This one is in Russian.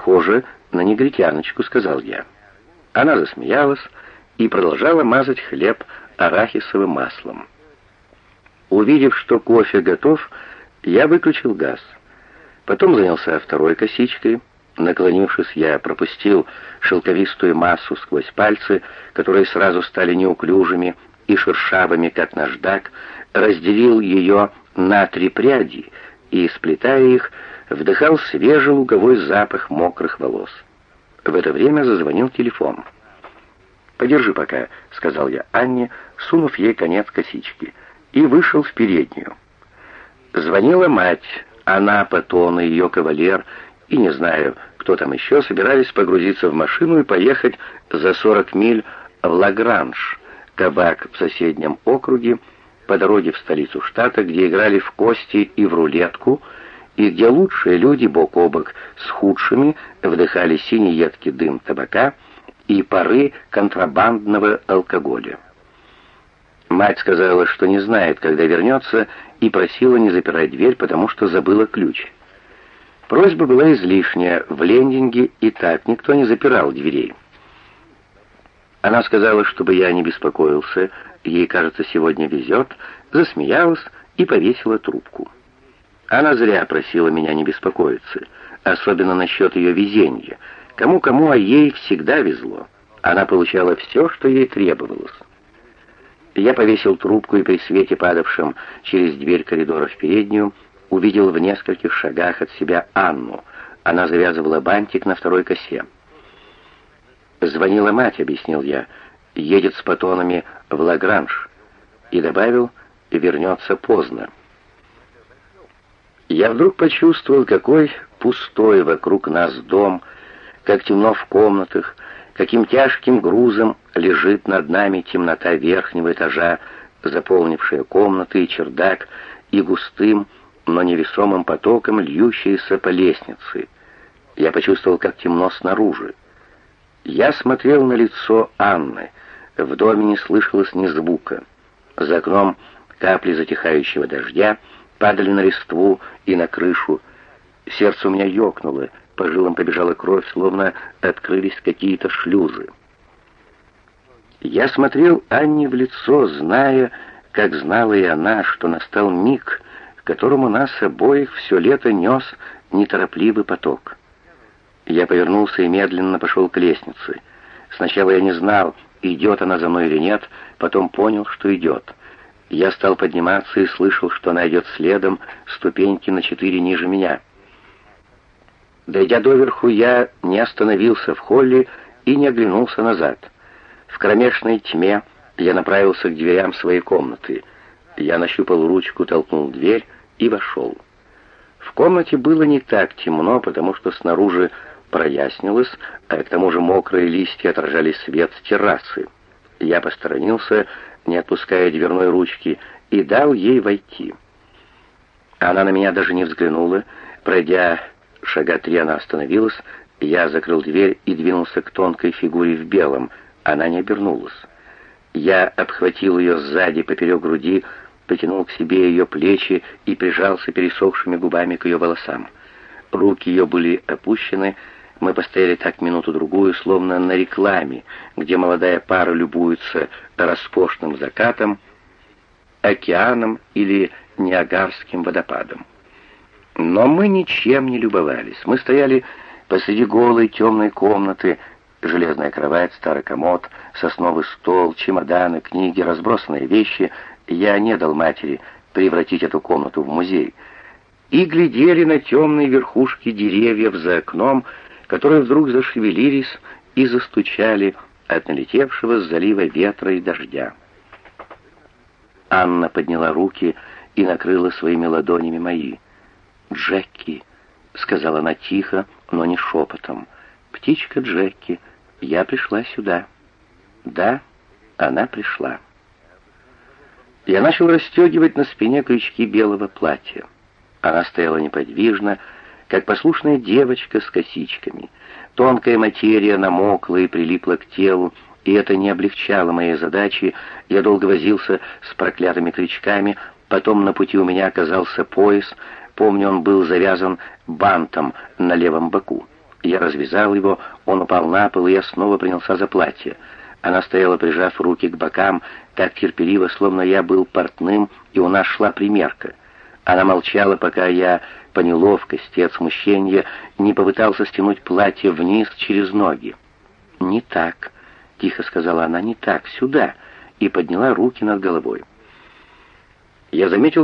похоже на негритяночку», — сказал я. Она засмеялась и продолжала мазать хлеб арахисовым маслом. Увидев, что кофе готов, я выключил газ. Потом занялся второй косичкой. Наклонившись, я пропустил шелковистую массу сквозь пальцы, которые сразу стали неуклюжими и шершавыми, как наждак, разделил ее на три пряди и, сплетая их, вдыхал свежий луговой запах мокрых волос. В это время зазвонил телефон. «Подержи пока», — сказал я Анне, сунув ей конец косички, и вышел в переднюю. Звонила мать, она, Патон и ее кавалер, и не знаю, кто там еще, собирались погрузиться в машину и поехать за 40 миль в Лагранж, кабак в соседнем округе, по дороге в столицу штата, где играли в кости и в рулетку, и где лучшие люди бок о бок с худшими вдыхали синий едкий дым табака и пары контрабандного алкоголя. Мать сказала, что не знает, когда вернется, и просила не запирать дверь, потому что забыла ключ. Просьба была излишняя, в лендинге и так никто не запирал дверей. Она сказала, чтобы я не беспокоился, ей, кажется, сегодня везет, засмеялась и повесила трубку. Она зря просила меня не беспокоиться, особенно насчет ее везения. Кому-кому, а ей всегда везло. Она получала все, что ей требовалось. Я повесил трубку и при свете, падавшем через дверь коридора в переднюю, увидел в нескольких шагах от себя Анну. Она завязывала бантик на второй косе. «Звонила мать», — объяснил я, — «едет с патонами в Лагранж». И добавил, «вернется поздно». Я вдруг почувствовал, какой пустой вокруг нас дом, как темно в комнатах, каким тяжким грузом лежит над нами темнота верхнего этажа, заполнившая комнаты и чердак, и густым, но невесомым потоком льющаяся по лестнице. Я почувствовал, как темно снаружи. Я смотрел на лицо Анны. В доме не слышалось ни звука. За окном капли затихающего дождя — падали на листву и на крышу. Сердце у меня ёкнуло, по жилам побежала кровь, словно открылись какие-то шлюзы. Я смотрел Анне в лицо, зная, как знала и она, что настал миг, к которому нас обоих все лето нес неторопливый поток. Я повернулся и медленно пошел к лестнице. Сначала я не знал, идет она за мной или нет, потом понял, что идет. Я стал подниматься и слышал, что она идет следом, ступеньки на четыре ниже меня. Дойдя доверху, я не остановился в холле и не оглянулся назад. В кромешной тьме я направился к дверям своей комнаты. Я нащупал ручку, толкнул дверь и вошел. В комнате было не так темно, потому что снаружи прояснилось, а к тому же мокрые листья отражали свет с террасы. Я посторонился не отпуская дверной ручки, и дал ей войти. Она на меня даже не взглянула. Пройдя шага три, она остановилась. Я закрыл дверь и двинулся к тонкой фигуре в белом. Она не обернулась. Я обхватил ее сзади поперек груди, потянул к себе ее плечи и прижался пересохшими губами к ее волосам. Руки ее были опущены, мы постояли так минуту-другую, словно на рекламе, где молодая пара любуется роскошным закатом, океаном или Ниагарским водопадом. Но мы ничем не любовались. Мы стояли посреди голой темной комнаты, железная кровать, старый комод, сосновый стол, чемоданы, книги, разбросанные вещи. Я не дал матери превратить эту комнату в музей. И глядели на темные верхушки деревьев за окном, которые вдруг зашевелились и застучали от налетевшего с залива ветра и дождя. Анна подняла руки и накрыла своими ладонями мои. «Джеки», — сказала она тихо, но не шепотом, — «птичка Джеки, я пришла сюда». «Да, она пришла». Я начал расстегивать на спине крючки белого платья. Она стояла неподвижно, как послушная девочка с косичками. Тонкая материя намокла и прилипла к телу, и это не облегчало моей задачи. Я долго возился с проклятыми крючками, потом на пути у меня оказался пояс, помню, он был завязан бантом на левом боку. Я развязал его, он упал на пол, и я снова принялся за платье. Она стояла, прижав руки к бокам, так терпеливо, словно я был портным, и у нас шла примерка. Она молчала, пока я по неловкости от смущения не попытался стянуть платье вниз через ноги. «Не так», — тихо сказала она, — «не так, сюда», и подняла руки над головой. Я заметил,